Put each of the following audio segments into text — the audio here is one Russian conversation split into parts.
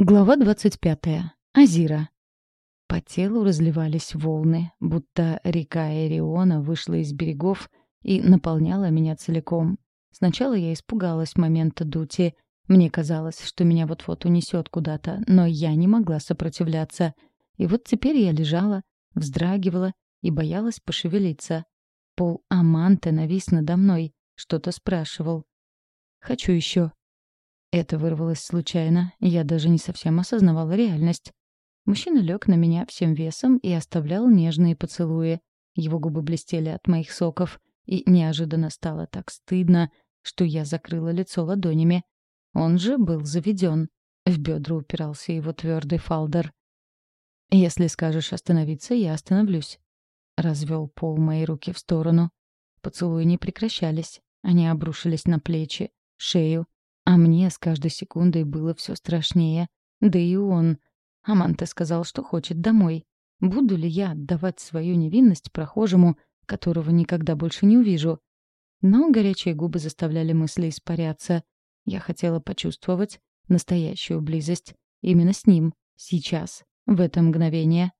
Глава 25. Азира. По телу разливались волны, будто река Эриона вышла из берегов и наполняла меня целиком. Сначала я испугалась момента дути. Мне казалось, что меня вот-вот унесет куда-то, но я не могла сопротивляться. И вот теперь я лежала, вздрагивала и боялась пошевелиться. Пол Аманте навис надо мной, что-то спрашивал. «Хочу еще», это вырвалось случайно, я даже не совсем осознавала реальность. Мужчина лег на меня всем весом и оставлял нежные поцелуи. Его губы блестели от моих соков, и неожиданно стало так стыдно, что я закрыла лицо ладонями. Он же был заведен. В бедра упирался его твердый фалдер. «Если скажешь остановиться, я остановлюсь», — развел пол мои руки в сторону. Поцелуи не прекращались. Они обрушились на плечи, шею, а мне с каждой секундой было все страшнее. Да и он. Аманте сказал, что хочет домой. Буду ли я отдавать свою невинность прохожему, которого никогда больше не увижу? Но горячие губы заставляли мысли испаряться. Я хотела почувствовать настоящую близость. Именно с ним. Сейчас. В это мгновение.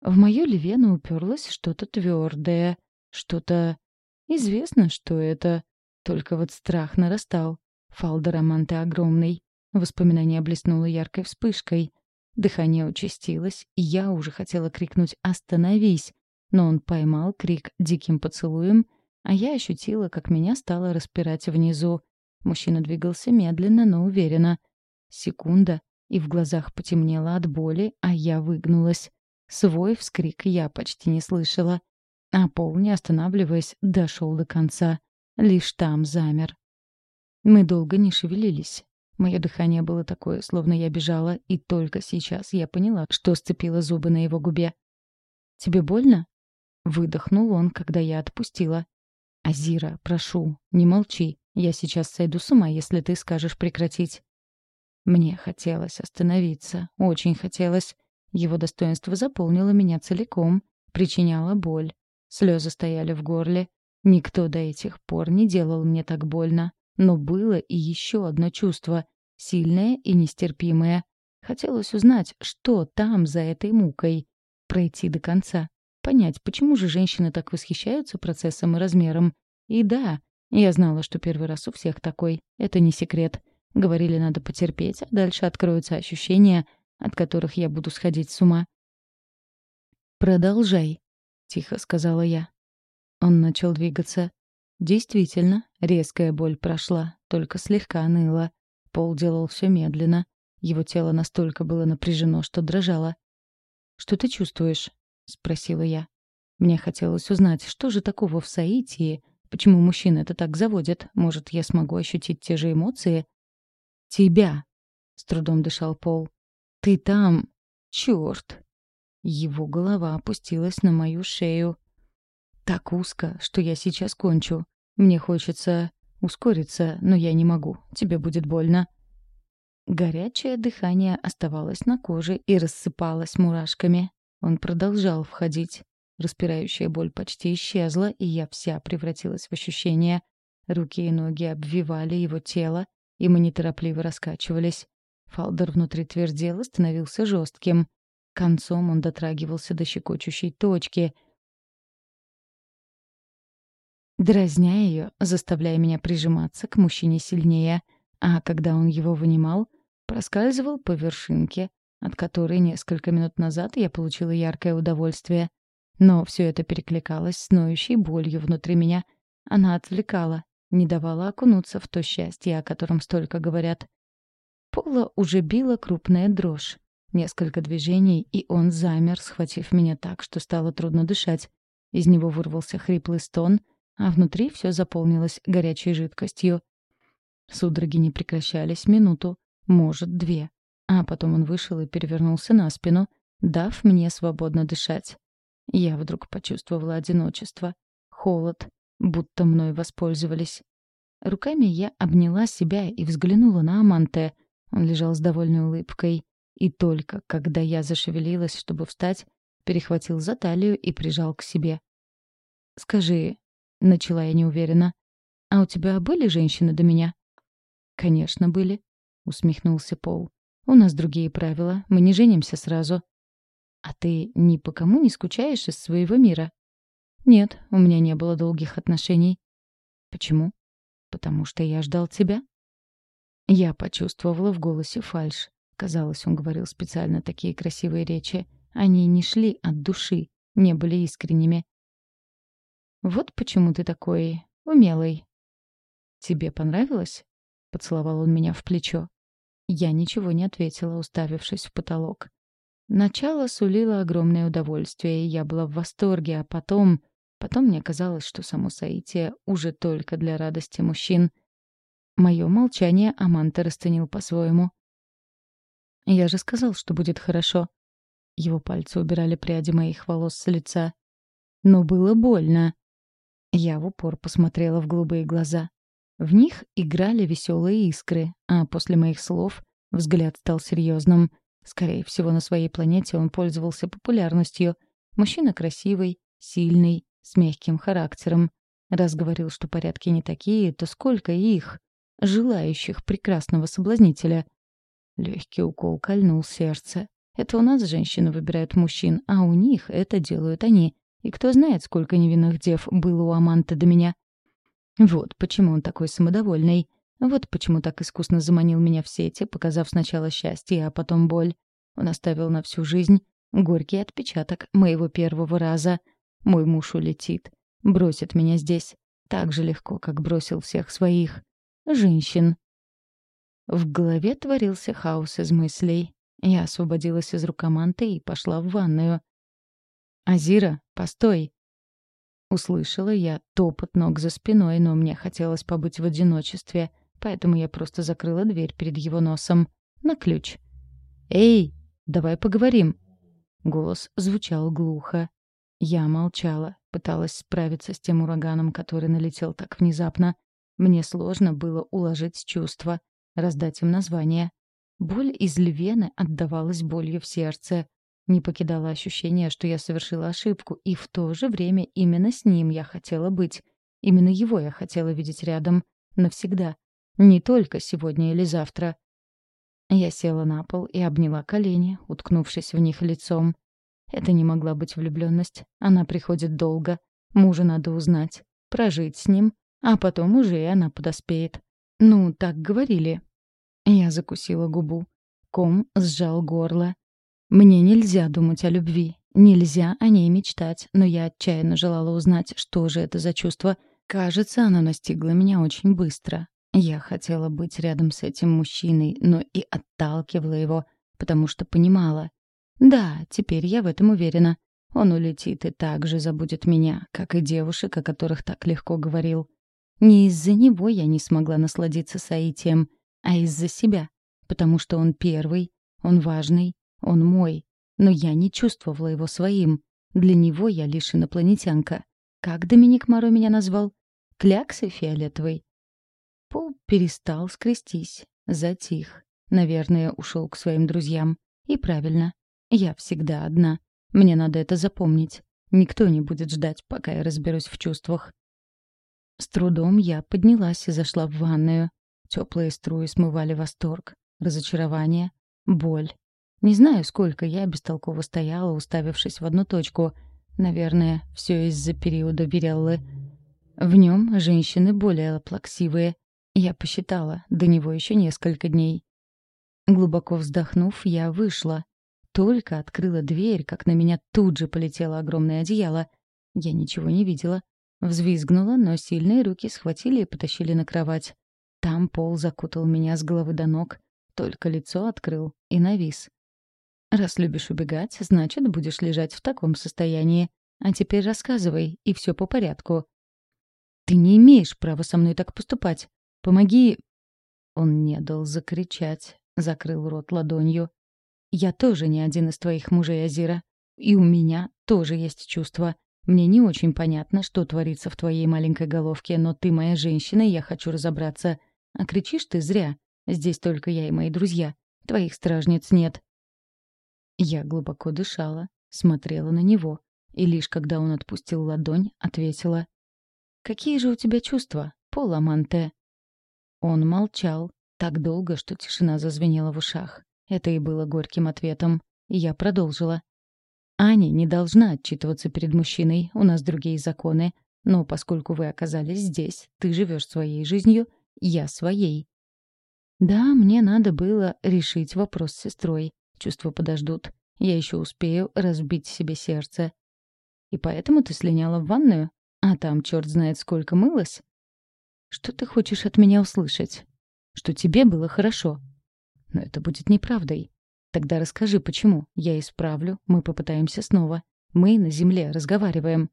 В мою ливену уперлось что-то твердое. Что-то... Известно, что это. Только вот страх нарастал. Фалда Романты огромный. Воспоминание блеснуло яркой вспышкой. Дыхание участилось, и я уже хотела крикнуть «Остановись!», но он поймал крик диким поцелуем, а я ощутила, как меня стало распирать внизу. Мужчина двигался медленно, но уверенно. Секунда, и в глазах потемнело от боли, а я выгнулась. Свой вскрик я почти не слышала. А пол, не останавливаясь, дошел до конца. Лишь там замер. Мы долго не шевелились. Мое дыхание было такое, словно я бежала, и только сейчас я поняла, что сцепила зубы на его губе. «Тебе больно?» — выдохнул он, когда я отпустила. «Азира, прошу, не молчи. Я сейчас сойду с ума, если ты скажешь прекратить». Мне хотелось остановиться, очень хотелось. Его достоинство заполнило меня целиком, причиняло боль. Слезы стояли в горле. Никто до этих пор не делал мне так больно. Но было и еще одно чувство, сильное и нестерпимое. Хотелось узнать, что там за этой мукой. Пройти до конца. Понять, почему же женщины так восхищаются процессом и размером. И да, я знала, что первый раз у всех такой. Это не секрет. Говорили, надо потерпеть, а дальше откроются ощущения, от которых я буду сходить с ума. «Продолжай», — тихо сказала я. Он начал двигаться. Действительно, резкая боль прошла, только слегка ныла. Пол делал все медленно. Его тело настолько было напряжено, что дрожало. «Что ты чувствуешь?» — спросила я. Мне хотелось узнать, что же такого в Саитии, почему мужчины это так заводят. Может, я смогу ощутить те же эмоции? «Тебя!» — с трудом дышал Пол. «Ты там! Чёрт!» Его голова опустилась на мою шею. Так узко, что я сейчас кончу. Мне хочется ускориться, но я не могу. Тебе будет больно. Горячее дыхание оставалось на коже и рассыпалось мурашками. Он продолжал входить. Распирающая боль почти исчезла, и я вся превратилась в ощущение. Руки и ноги обвивали его тело, и мы неторопливо раскачивались. Фалдер внутри твердел становился жестким. Концом он дотрагивался до щекочущей точки — дразня ее, заставляя меня прижиматься к мужчине сильнее, а когда он его вынимал, проскальзывал по вершинке, от которой несколько минут назад я получила яркое удовольствие. Но все это перекликалось с ноющей болью внутри меня. Она отвлекала, не давала окунуться в то счастье, о котором столько говорят. Пола уже била крупная дрожь. Несколько движений, и он замер, схватив меня так, что стало трудно дышать. Из него вырвался хриплый стон, а внутри все заполнилось горячей жидкостью. Судороги не прекращались минуту, может, две. А потом он вышел и перевернулся на спину, дав мне свободно дышать. Я вдруг почувствовала одиночество, холод, будто мной воспользовались. Руками я обняла себя и взглянула на Аманте. Он лежал с довольной улыбкой. И только, когда я зашевелилась, чтобы встать, перехватил за талию и прижал к себе. «Скажи, — начала я неуверенно. «А у тебя были женщины до меня?» «Конечно, были», — усмехнулся Пол. У нас другие правила, мы не женимся сразу. А ты ни по кому не скучаешь из своего мира? Нет, у меня не было долгих отношений. Почему? Потому что я ждал тебя. Я почувствовала в голосе фальшь. Казалось, он говорил специально такие красивые речи. Они не шли от души, не были искренними. «Вот почему ты такой умелый». «Тебе понравилось?» — поцеловал он меня в плечо. Я ничего не ответила, уставившись в потолок. Начало сулило огромное удовольствие, и я была в восторге, а потом... Потом мне казалось, что само соитие уже только для радости мужчин. Мое молчание Аманта расценил по-своему. «Я же сказал, что будет хорошо». Его пальцы убирали пряди моих волос с лица. «Но было больно». Я в упор посмотрела в голубые глаза. В них играли веселые искры, а после моих слов взгляд стал серьезным. Скорее всего, на своей планете он пользовался популярностью. Мужчина красивый, сильный, с мягким характером. Раз говорил, что порядки не такие, то сколько их, желающих прекрасного соблазнителя. Легкий укол кольнул сердце. Это у нас женщины выбирают мужчин, а у них это делают они. И кто знает, сколько невинных дев было у Аманта до меня. Вот почему он такой самодовольный. Вот почему так искусно заманил меня в сети, показав сначала счастье, а потом боль. Он оставил на всю жизнь горький отпечаток моего первого раза. Мой муж улетит, бросит меня здесь. Так же легко, как бросил всех своих. Женщин. В голове творился хаос из мыслей. Я освободилась из рукоманты и пошла в ванную. «Азира, постой!» Услышала я топот ног за спиной, но мне хотелось побыть в одиночестве, поэтому я просто закрыла дверь перед его носом. На ключ. «Эй, давай поговорим!» Голос звучал глухо. Я молчала, пыталась справиться с тем ураганом, который налетел так внезапно. Мне сложно было уложить чувства, раздать им название. Боль из львены отдавалась болью в сердце. Не покидало ощущение, что я совершила ошибку, и в то же время именно с ним я хотела быть. Именно его я хотела видеть рядом. Навсегда. Не только сегодня или завтра. Я села на пол и обняла колени, уткнувшись в них лицом. Это не могла быть влюбленность. Она приходит долго. Мужа надо узнать, прожить с ним, а потом уже и она подоспеет. Ну, так говорили. Я закусила губу. Ком сжал горло. Мне нельзя думать о любви. Нельзя о ней мечтать, но я отчаянно желала узнать, что же это за чувство. Кажется, оно настигло меня очень быстро. Я хотела быть рядом с этим мужчиной, но и отталкивала его, потому что понимала, да, теперь я в этом уверена. Он улетит и так же забудет меня, как и девушек, о которых так легко говорил. Не из-за него я не смогла насладиться Саитием, а из-за себя, потому что он первый, он важный, он мой. Но я не чувствовала его своим. Для него я лишь инопланетянка. Как Доминик Моро меня назвал? Кляксой фиолетовой. Пол перестал скрестись, затих. Наверное, ушел к своим друзьям. И правильно. Я всегда одна. Мне надо это запомнить. Никто не будет ждать, пока я разберусь в чувствах. С трудом я поднялась и зашла в ванную. Теплые струи смывали восторг, разочарование, боль. Не знаю, сколько я бестолково стояла, уставившись в одну точку. Наверное, все из-за периода Виреллы. В нем женщины более плаксивые. Я посчитала, до него еще несколько дней. Глубоко вздохнув, я вышла. Только открыла дверь, как на меня тут же полетело огромное одеяло. Я ничего не видела. Взвизгнула, но сильные руки схватили и потащили на кровать. Там пол закутал меня с головы до ног, только лицо открыл и навис. «Раз любишь убегать, значит, будешь лежать в таком состоянии. А теперь рассказывай, и все по порядку». «Ты не имеешь права со мной так поступать. Помоги...» Он не дал закричать, закрыл рот ладонью. Я тоже не один из твоих мужей, Азира. И у меня тоже есть чувства. Мне не очень понятно, что творится в твоей маленькой головке, но ты моя женщина, и я хочу разобраться. А кричишь ты зря. Здесь только я и мои друзья. Твоих стражниц нет. Я глубоко дышала, смотрела на него, и лишь когда он отпустил ладонь, ответила. «Какие же у тебя чувства, Пол Аманте?» Он молчал, так долго, что тишина зазвенела в ушах. Это и было горьким ответом. Я продолжила. Аня не должна отчитываться перед мужчиной, у нас другие законы. Но поскольку вы оказались здесь, ты живешь своей жизнью, я своей. Да, мне надо было решить вопрос с сестрой. Чувства подождут. Я еще успею разбить себе сердце. И поэтому ты слиняла в ванную? А там черт знает сколько мылась? Что ты хочешь от меня услышать? Что тебе было хорошо. Но это будет неправдой. Тогда расскажи, почему. Я исправлю, мы попытаемся снова. Мы на земле разговариваем.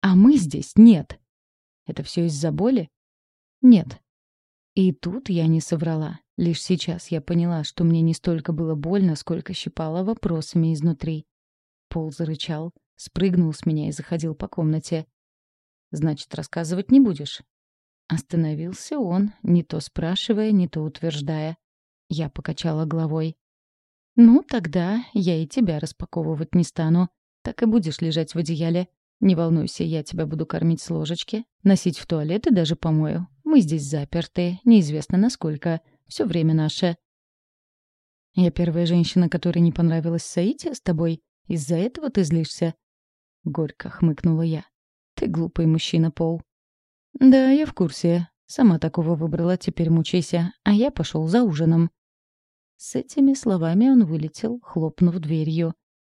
А мы здесь нет. Это все из-за боли? Нет. И тут я не соврала. Лишь сейчас я поняла, что мне не столько было больно, сколько щипало вопросами изнутри. Пол зарычал, спрыгнул с меня и заходил по комнате. «Значит, рассказывать не будешь?» Остановился он, не то спрашивая, не то утверждая. Я покачала головой. «Ну, тогда я и тебя распаковывать не стану. Так и будешь лежать в одеяле. Не волнуйся, я тебя буду кормить с ложечки, носить в туалет и даже помою. Мы здесь заперты, неизвестно насколько. Все время наше». «Я первая женщина, которой не понравилась Саите с тобой. Из-за этого ты злишься?» Горько хмыкнула я. «Ты глупый мужчина, Пол». «Да, я в курсе. Сама такого выбрала, теперь мучайся. А я пошел за ужином». С этими словами он вылетел, хлопнув дверью.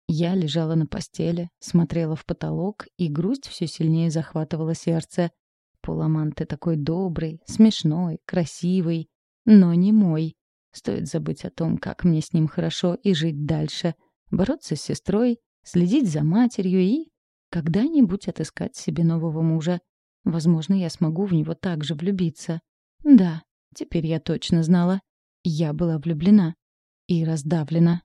Я лежала на постели, смотрела в потолок, и грусть все сильнее захватывала сердце. Поламан, ты такой добрый, смешной, красивый, но не мой. Стоит забыть о том, как мне с ним хорошо и жить дальше, бороться с сестрой, следить за матерью и когда-нибудь отыскать себе нового мужа. Возможно, я смогу в него также влюбиться. Да, теперь я точно знала. Я была влюблена и раздавлена.